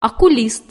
окулист.